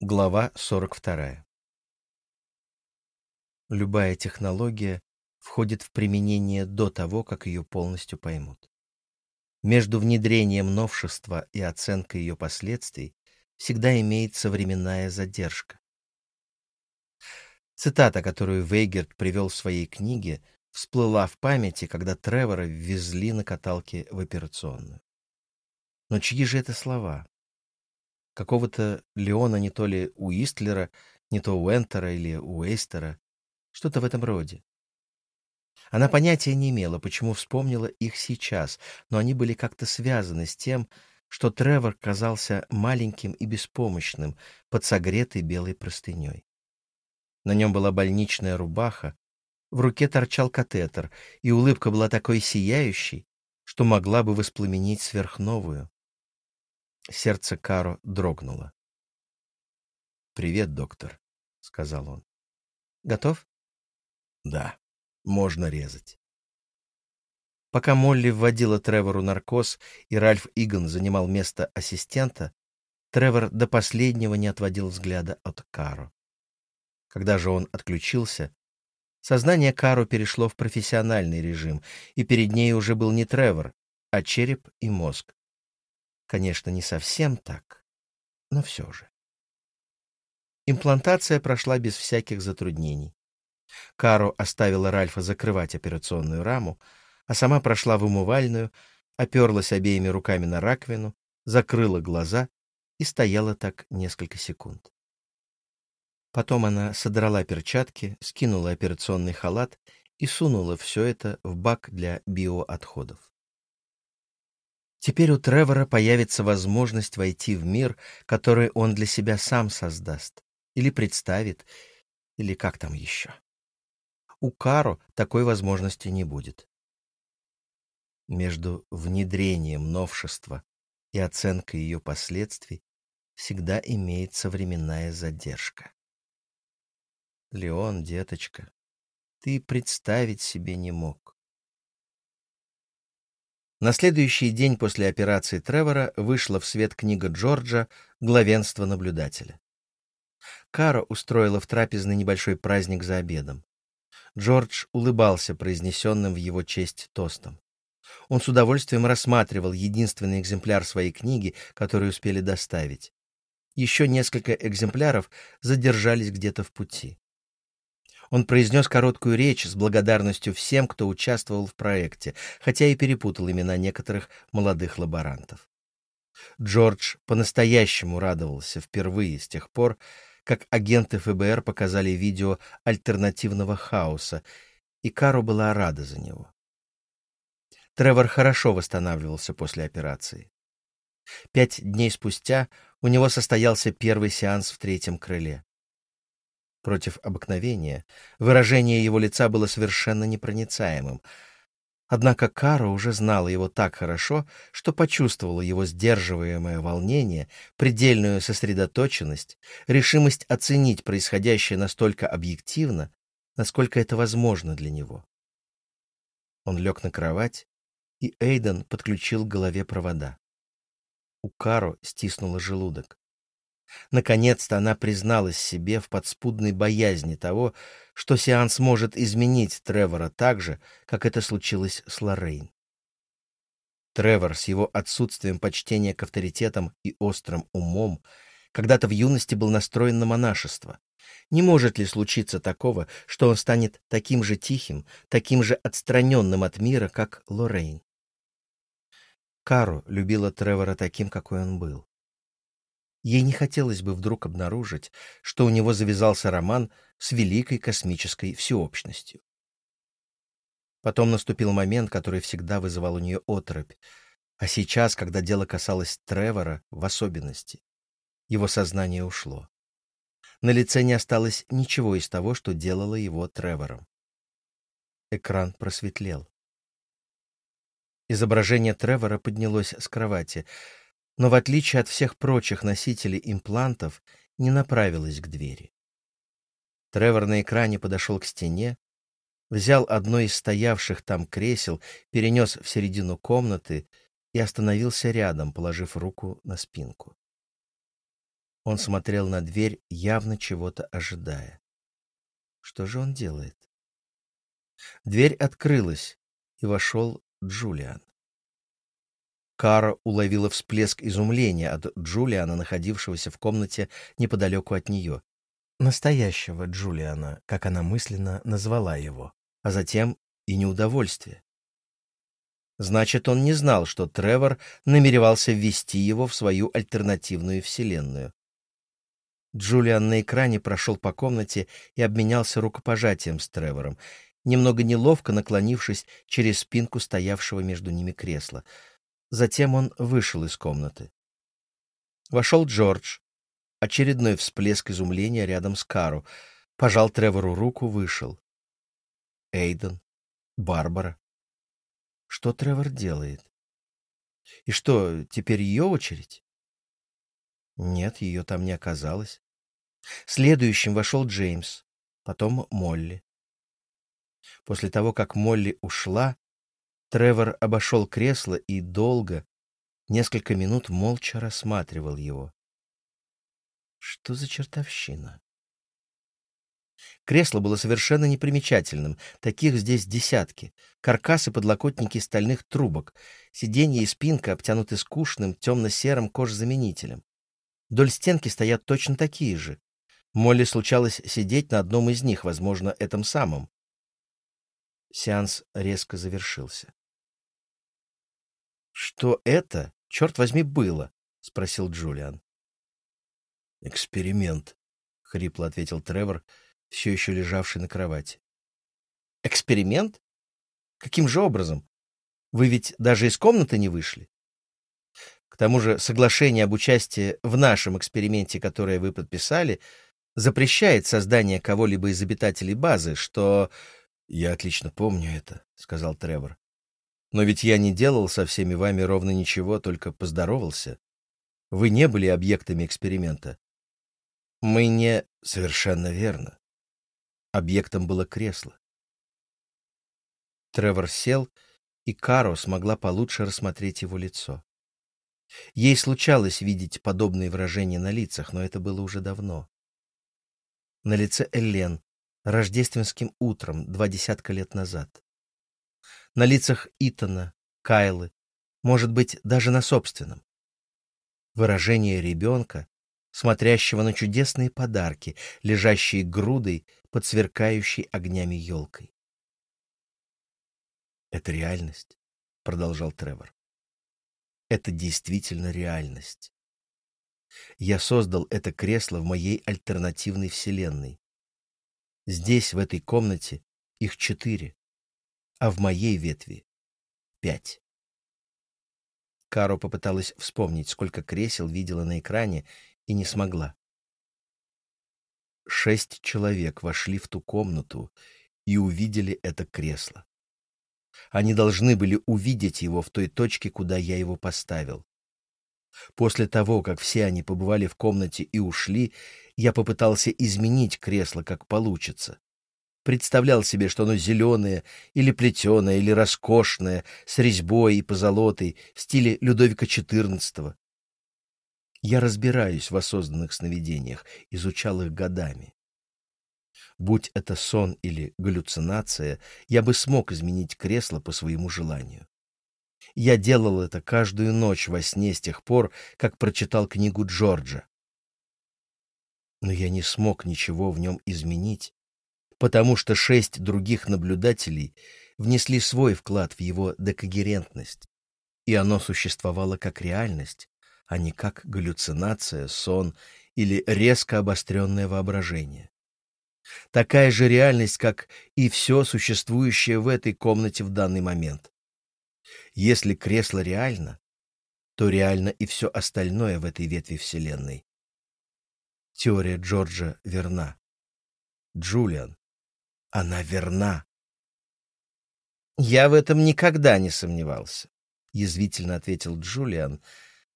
Глава 42. Любая технология входит в применение до того, как ее полностью поймут. Между внедрением новшества и оценкой ее последствий всегда имеется временная задержка. Цитата, которую Вейгерт привел в своей книге, всплыла в памяти, когда Тревора ввезли на каталке в операционную. Но чьи же это слова? Какого-то Леона не то ли у Истлера, не то у Энтера или у Эйстера, что-то в этом роде. Она понятия не имела, почему вспомнила их сейчас, но они были как-то связаны с тем, что Тревор казался маленьким и беспомощным под согретой белой простыней. На нем была больничная рубаха, в руке торчал катетер, и улыбка была такой сияющей, что могла бы воспламенить сверхновую. Сердце Каро дрогнуло. «Привет, доктор», — сказал он. «Готов?» «Да, можно резать». Пока Молли вводила Тревору наркоз и Ральф Иган занимал место ассистента, Тревор до последнего не отводил взгляда от Каро. Когда же он отключился, сознание Каро перешло в профессиональный режим, и перед ней уже был не Тревор, а череп и мозг. Конечно, не совсем так, но все же. Имплантация прошла без всяких затруднений. Каро оставила Ральфа закрывать операционную раму, а сама прошла в умывальную, оперлась обеими руками на раковину, закрыла глаза и стояла так несколько секунд. Потом она содрала перчатки, скинула операционный халат и сунула все это в бак для биоотходов. Теперь у Тревора появится возможность войти в мир, который он для себя сам создаст, или представит, или как там еще. У Каро такой возможности не будет. Между внедрением новшества и оценкой ее последствий всегда имеется временная задержка. Леон, деточка, ты представить себе не мог. На следующий день после операции Тревора вышла в свет книга Джорджа «Главенство наблюдателя». Кара устроила в трапезный небольшой праздник за обедом. Джордж улыбался произнесенным в его честь тостом. Он с удовольствием рассматривал единственный экземпляр своей книги, который успели доставить. Еще несколько экземпляров задержались где-то в пути. Он произнес короткую речь с благодарностью всем, кто участвовал в проекте, хотя и перепутал имена некоторых молодых лаборантов. Джордж по-настоящему радовался впервые с тех пор, как агенты ФБР показали видео альтернативного хаоса, и Кару была рада за него. Тревор хорошо восстанавливался после операции. Пять дней спустя у него состоялся первый сеанс в третьем крыле. Против обыкновения выражение его лица было совершенно непроницаемым. Однако Кара уже знала его так хорошо, что почувствовала его сдерживаемое волнение, предельную сосредоточенность, решимость оценить происходящее настолько объективно, насколько это возможно для него. Он лег на кровать, и Эйден подключил к голове провода. У Каро стиснуло желудок. Наконец-то она призналась себе в подспудной боязни того, что сеанс может изменить Тревора так же, как это случилось с Лоррейн. Тревор с его отсутствием почтения к авторитетам и острым умом когда-то в юности был настроен на монашество. Не может ли случиться такого, что он станет таким же тихим, таким же отстраненным от мира, как Лоррейн? Кару любила Тревора таким, какой он был. Ей не хотелось бы вдруг обнаружить, что у него завязался роман с великой космической всеобщностью. Потом наступил момент, который всегда вызывал у нее оторопь, а сейчас, когда дело касалось Тревора в особенности, его сознание ушло. На лице не осталось ничего из того, что делало его Тревором. Экран просветлел. Изображение Тревора поднялось с кровати — но в отличие от всех прочих носителей имплантов, не направилась к двери. Тревор на экране подошел к стене, взял одно из стоявших там кресел, перенес в середину комнаты и остановился рядом, положив руку на спинку. Он смотрел на дверь, явно чего-то ожидая. Что же он делает? Дверь открылась, и вошел Джулиан. Кара уловила всплеск изумления от Джулиана, находившегося в комнате неподалеку от нее. Настоящего Джулиана, как она мысленно назвала его, а затем и неудовольствие. Значит, он не знал, что Тревор намеревался ввести его в свою альтернативную вселенную. Джулиан на экране прошел по комнате и обменялся рукопожатием с Тревором, немного неловко наклонившись через спинку стоявшего между ними кресла — Затем он вышел из комнаты. Вошел Джордж. Очередной всплеск изумления рядом с Кару. Пожал Тревору руку, вышел. Эйден. Барбара. Что Тревор делает? И что, теперь ее очередь? Нет, ее там не оказалось. Следующим вошел Джеймс, потом Молли. После того, как Молли ушла, Тревор обошел кресло и долго, несколько минут молча рассматривал его. Что за чертовщина? Кресло было совершенно непримечательным. Таких здесь десятки. Каркас и подлокотники стальных трубок. Сиденье и спинка обтянуты скучным темно-серым кожзаменителем. Вдоль стенки стоят точно такие же. Молли случалось сидеть на одном из них, возможно, этом самом. Сеанс резко завершился. «Что это, черт возьми, было?» — спросил Джулиан. «Эксперимент», — хрипло ответил Тревор, все еще лежавший на кровати. «Эксперимент? Каким же образом? Вы ведь даже из комнаты не вышли?» К тому же соглашение об участии в нашем эксперименте, которое вы подписали, запрещает создание кого-либо из обитателей базы, что... — Я отлично помню это, — сказал Тревор. Но ведь я не делал со всеми вами ровно ничего, только поздоровался. Вы не были объектами эксперимента. Мы не... Совершенно верно. Объектом было кресло. Тревор сел, и Каро смогла получше рассмотреть его лицо. Ей случалось видеть подобные выражения на лицах, но это было уже давно. На лице Эллен, рождественским утром, два десятка лет назад на лицах Итана, Кайлы, может быть, даже на собственном. Выражение ребенка, смотрящего на чудесные подарки, лежащие грудой под сверкающей огнями елкой. «Это реальность», — продолжал Тревор. «Это действительно реальность. Я создал это кресло в моей альтернативной вселенной. Здесь, в этой комнате, их четыре а в моей ветви — пять. Каро попыталась вспомнить, сколько кресел видела на экране, и не смогла. Шесть человек вошли в ту комнату и увидели это кресло. Они должны были увидеть его в той точке, куда я его поставил. После того, как все они побывали в комнате и ушли, я попытался изменить кресло, как получится представлял себе, что оно зеленое, или плетеное, или роскошное, с резьбой и позолотой, в стиле Людовика XIV. Я разбираюсь в осознанных сновидениях, изучал их годами. Будь это сон или галлюцинация, я бы смог изменить кресло по своему желанию. Я делал это каждую ночь во сне с тех пор, как прочитал книгу Джорджа. Но я не смог ничего в нем изменить, потому что шесть других наблюдателей внесли свой вклад в его декогерентность, и оно существовало как реальность, а не как галлюцинация, сон или резко обостренное воображение. Такая же реальность, как и все существующее в этой комнате в данный момент. Если кресло реально, то реально и все остальное в этой ветви Вселенной. Теория Джорджа верна. Джулиан она верна. Я в этом никогда не сомневался, язвительно ответил Джулиан,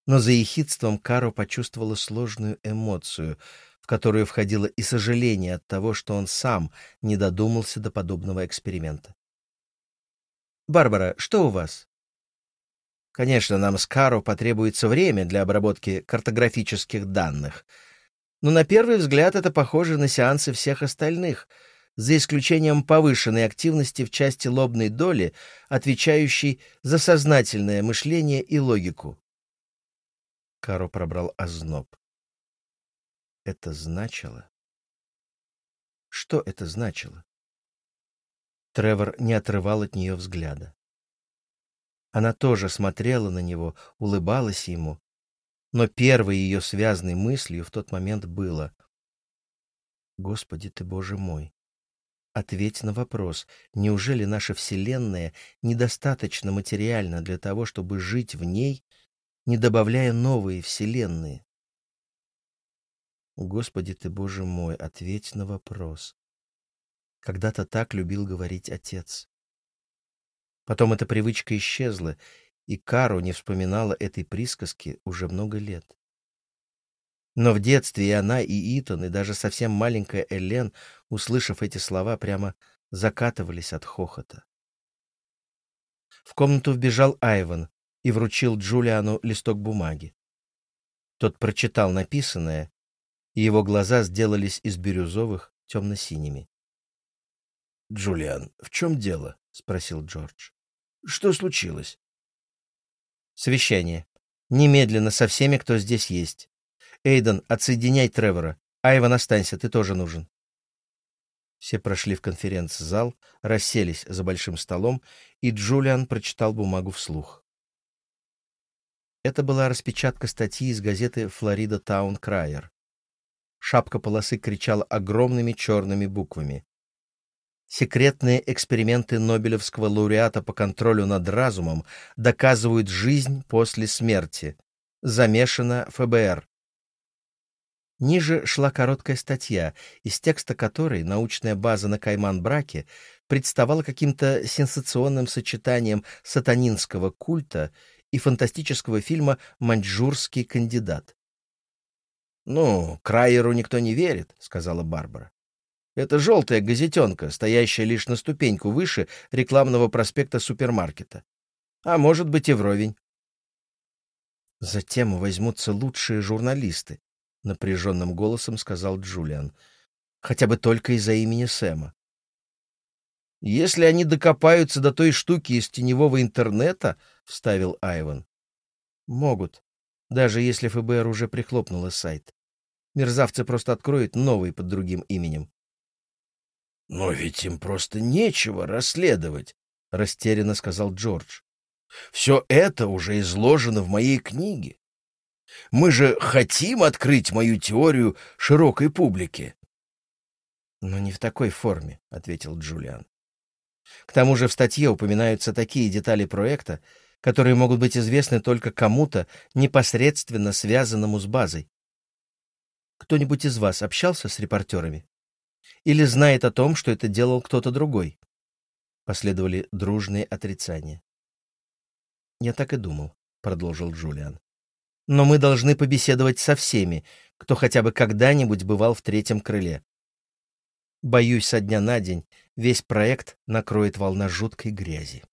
но за ехидством Каро почувствовала сложную эмоцию, в которую входило и сожаление от того, что он сам не додумался до подобного эксперимента. Барбара, что у вас? Конечно, нам с Каро потребуется время для обработки картографических данных. Но на первый взгляд это похоже на сеансы всех остальных, за исключением повышенной активности в части лобной доли, отвечающей за сознательное мышление и логику. Каро пробрал озноб. Это значило... Что это значило? Тревор не отрывал от нее взгляда. Она тоже смотрела на него, улыбалась ему, но первой ее связанной мыслью в тот момент было «Господи ты, Боже мой, ответь на вопрос, неужели наша Вселенная недостаточно материальна для того, чтобы жить в ней, не добавляя новые Вселенные?» Господи ты, Боже мой, ответь на вопрос. Когда-то так любил говорить отец. Потом эта привычка исчезла, и Кару не вспоминала этой присказки уже много лет. Но в детстве и она, и Итан, и даже совсем маленькая Элен, услышав эти слова, прямо закатывались от хохота. В комнату вбежал Айван и вручил Джулиану листок бумаги. Тот прочитал написанное, и его глаза сделались из бирюзовых темно-синими. «Джулиан, в чем дело?» — спросил Джордж. «Что случилось?» «Совещание. Немедленно со всеми, кто здесь есть. Эйден, отсоединяй Тревора. Айван, останься, ты тоже нужен». Все прошли в конференц-зал, расселись за большим столом, и Джулиан прочитал бумагу вслух. Это была распечатка статьи из газеты «Флорида Таун Крайер». Шапка полосы кричала огромными черными буквами. Секретные эксперименты Нобелевского лауреата по контролю над разумом доказывают жизнь после смерти. Замешано ФБР. Ниже шла короткая статья, из текста которой научная база на Кайман-Браке представала каким-то сенсационным сочетанием сатанинского культа и фантастического фильма «Маньчжурский кандидат». «Ну, Крайеру никто не верит», — сказала Барбара. «Это желтая газетенка, стоящая лишь на ступеньку выше рекламного проспекта супермаркета. А может быть и вровень». «Затем возьмутся лучшие журналисты», — напряженным голосом сказал Джулиан. «Хотя бы только из-за имени Сэма». «Если они докопаются до той штуки из теневого интернета», — вставил Айван. «Могут», даже если ФБР уже прихлопнуло сайт. Мерзавцы просто откроют новый под другим именем. — Но ведь им просто нечего расследовать, — растерянно сказал Джордж. — Все это уже изложено в моей книге. Мы же хотим открыть мою теорию широкой публике. — Но не в такой форме, — ответил Джулиан. К тому же в статье упоминаются такие детали проекта, которые могут быть известны только кому-то, непосредственно связанному с базой. Кто-нибудь из вас общался с репортерами? Или знает о том, что это делал кто-то другой? Последовали дружные отрицания. «Я так и думал», — продолжил Джулиан. «Но мы должны побеседовать со всеми, кто хотя бы когда-нибудь бывал в третьем крыле. Боюсь, со дня на день весь проект накроет волна жуткой грязи».